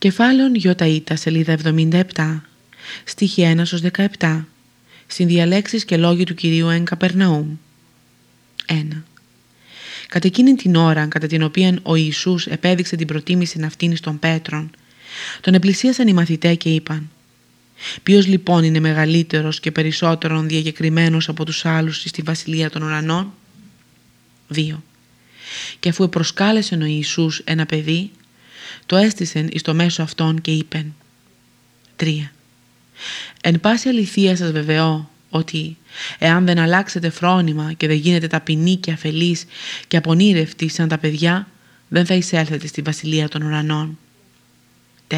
Κεφάλαιον Ιωταΐτα σελίδα 77 Στοιχεία 1 17 Συνδιαλέξεις και λόγοι του Κυρίου εν Καπερναούμ 1. Κατά εκείνη την ώρα κατά την οποία ο Ιησούς επέδειξε την προτίμηση ναυτίνης των Πέτρων τον επλησίασαν οι μαθητέ και είπαν Ποιος λοιπόν είναι μεγαλύτερος και περισσότερον διακεκριμένος από τους άλλους στη Βασιλεία των Ουρανών; 2. Και αφού προσκάλεσε ο Ιησούς ένα παιδί το έστησεν εις το μέσο αυτών και είπεν 3. Εν πάση αληθεία σας βεβαιώ ότι εάν δεν αλλάξετε φρόνημα και δεν γίνετε ταπεινοί και αφελείς και απονήρευτοι σαν τα παιδιά δεν θα εισέλθετε στη βασιλεία των ουρανών. 4.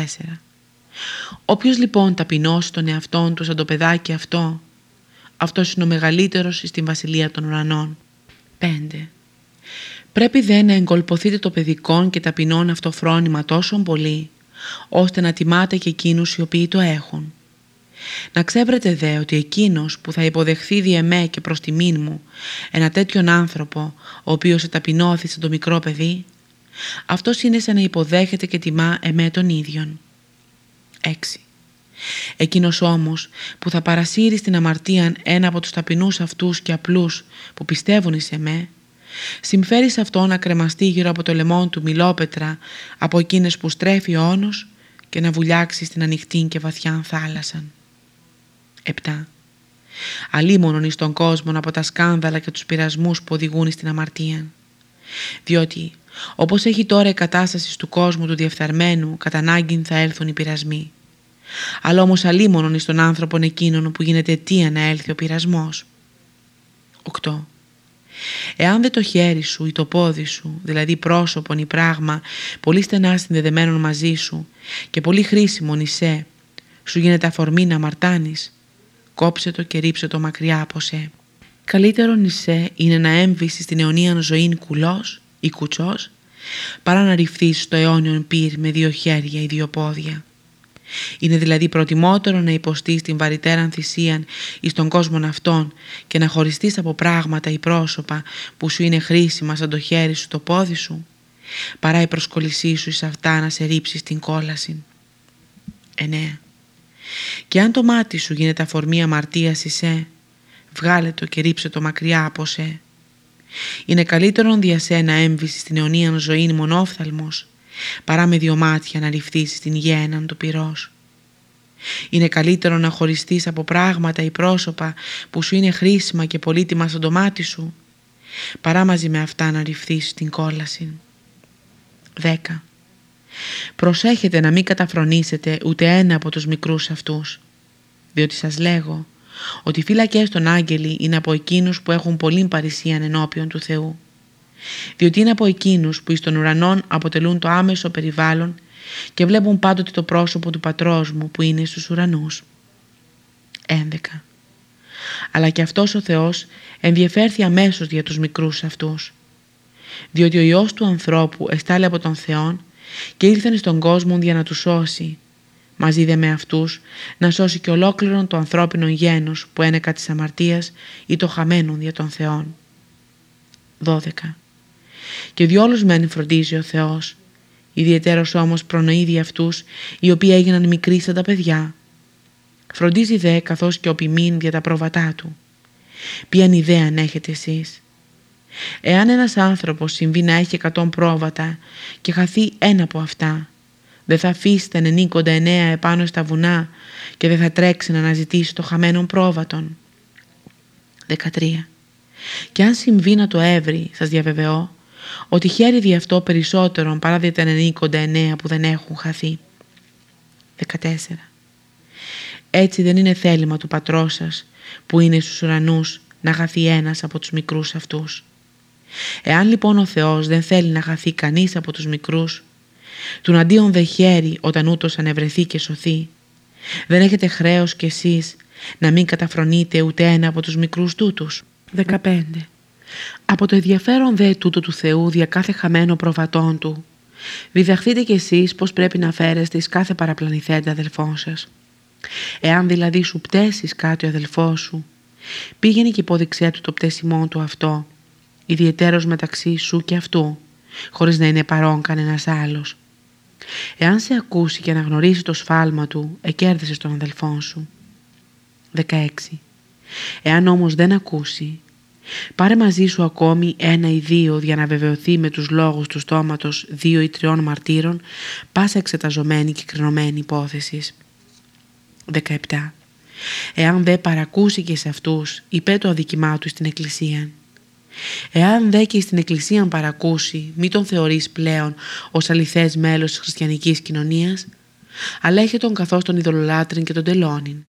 Όποιος λοιπόν ταπεινώσει τον εαυτόν του σαν το παιδάκι αυτό αυτός είναι ο μεγαλύτερος στην βασιλεία των ουρανών. 5. Πρέπει δε να εγκολποθείτε το παιδικό και ταπεινών αυτό φρόνημα τόσο πολύ, ώστε να τιμάτε και εκείνους οι οποίοι το έχουν. Να ξέρετε δε ότι εκείνος που θα υποδεχθεί δι' εμέ και προς τιμήν μου ένα τέτοιον άνθρωπο ο οποίος εταπεινώθησε το μικρό παιδί, αυτός είναι σαν να υποδέχεται και τιμά εμέ τον ίδιον. 6. Εκείνος όμως που θα παρασύρει στην αμαρτία ένα από τους ταπεινούς αυτούς και απλούς που πιστεύουν σε με, Συμφέρει σε αυτό να κρεμαστεί γύρω από το λαιμό του μιλόπετρα από εκείνες που στρέφει ο όνος και να βουλιάξει στην ανοιχτή και βαθιά θάλασσα. 7. Αλίμονον εις τον κόσμο από τα σκάνδαλα και τους πειρασμούς που οδηγούν στην αμαρτία. Διότι όπως έχει τώρα η κατάσταση του κόσμου του διεφθαρμένου κατά ανάγκη θα έλθουν οι πειρασμοί. Αλλά όμως αλίμονον εις τον άνθρωπον εκείνον που γίνεται αιτία να έλθει ο πειρασμός. 8. Εάν δεν το χέρι σου ή το πόδι σου, δηλαδή πρόσωπον ή πράγμα, πολύ στενά συνδεδεμένον μαζί σου και πολύ χρήσιμο νησέ, σου γίνεται αφορμή να αμαρτάνεις, κόψε το και ρίψε το μακριά από σε. Καλύτερο νησέ είναι να έμβεις στην αιωνίαν ζωή κουλός ή κουτσός, παρά να ρηφθείς στο αιώνιον πυρ με δύο χέρια ή δύο πόδια. Είναι δηλαδή προτιμότερο να υποστείς την βαρυτέραν θυσίαν εις τον κόσμο αυτόν και να χωριστείς από πράγματα ή πρόσωπα που σου είναι χρήσιμα σαν το χέρι σου το πόδι σου παρά η προσκολησή σου εις αυτά να σε ρίψεις την κόλαση. 9. Και αν το μάτι σου γίνεται αφορμή αμαρτίας σε, βγάλε το και ρίψε το μακριά από σε. Είναι καλύτερον δια σένα έμβηση στην αιωνίαν ζωή μονόφθαλμος παρά με δυο μάτια να ρηφθείς την γέναν του πυρός. Είναι καλύτερο να χωριστείς από πράγματα ή πρόσωπα που σου είναι χρήσιμα και πολύτιμα στο το μάτι σου, παρά μαζί με αυτά να ρηφθείς την κόλαση. 10. Προσέχετε να μην καταφρονήσετε ούτε ένα από τους μικρούς αυτούς, διότι σας λέγω ότι οι φύλακες των άγγελοι είναι από εκείνους που έχουν πολύ παρησίαν ενώπιον του Θεού διότι είναι από εκείνους που εις των ουρανών αποτελούν το άμεσο περιβάλλον και βλέπουν πάντοτε το πρόσωπο του πατρός μου που είναι στους ουρανούς. 11. Αλλά και αυτός ο Θεός ενδιαφέρθη αμέσως για τους μικρούς αυτούς, διότι ο Υιός του ανθρώπου εστάλει από τον Θεόν και ήρθαν στον κόσμο για να τους σώσει, μαζί δε με αυτούς να σώσει και ολόκληρον το ανθρώπινο γένος που ένεκα της αμαρτίας ή το χαμένον δια των Θεών. 12 και διόλους μεν φροντίζει ο Θεός. Ιδιαιτέρως όμως προνοεί δι' αυτούς οι οποίοι έγιναν μικροί σαν τα παιδιά. Φροντίζει δε καθώς και ο ποιμήν για τα πρόβατά του. Ποιαν ιδέα αν έχετε εσείς; Εάν ένας άνθρωπος συμβεί να έχει εκατόν πρόβατα και χαθεί ένα από αυτά, δεν θα αφήσει τα 99 επάνω στα βουνά και δεν θα τρέξει να αναζητήσει το χαμένο πρόβατον. 13. Και αν συμβεί να το έβρει, σας διαβεβαιώ, ότι χαίρει δι' αυτό περισσότερον παρά δι' τα 99 που δεν έχουν χαθεί. 14. Έτσι δεν είναι θέλημα του πατρός σας που είναι στους ουρανούς να χαθεί ένας από τους μικρούς αυτούς. Εάν λοιπόν ο Θεός δεν θέλει να χαθεί κανείς από τους μικρούς, του αντίον δε χαίρει όταν ούτως ανεβρεθεί και σωθεί. Δεν έχετε χρέος κι εσείς να μην καταφρονείτε ούτε ένα από τους μικρούς τούτους. 15. Από το ενδιαφέρον δε τούτο του Θεού δια κάθε χαμένο προβατών του, διδαχθείτε κι εσείς πως πρέπει να φέρεστε εις κάθε παραπλανηθέντα αδελφό σας. Εάν δηλαδή σου πτέσεις κάτι ο αδελφός σου, πήγαινε και υπόδειξέ του το πτέσιμό του αυτό, ιδιαιτέρως μεταξύ σου και αυτού, χωρίς να είναι παρόν κανένας άλλος. Εάν σε ακούσει και αναγνωρίσει το σφάλμα του, εκέρδισες τον αδελφόν σου. 16. Εάν όμως δεν ακούσει, πάρε μαζί σου ακόμη ένα ή δύο για να βεβαιωθεί με τους λόγους του στόματος δύο ή τριών μαρτύρων πάσα εξεταζομένη και κρινωμένη υπόθεση. 17. Εάν δεν παρακούσει και σε αυτούς, είπε το αδικημά του στην Εκκλησία. Εάν δε και στην Εκκλησία παρακούσει, μη τον θεωρείς πλέον ως αληθές μέλος της χριστιανικής κοινωνίας, αλλά έχει τον καθώς τον ειδωλολάτριν και τον τελώνην.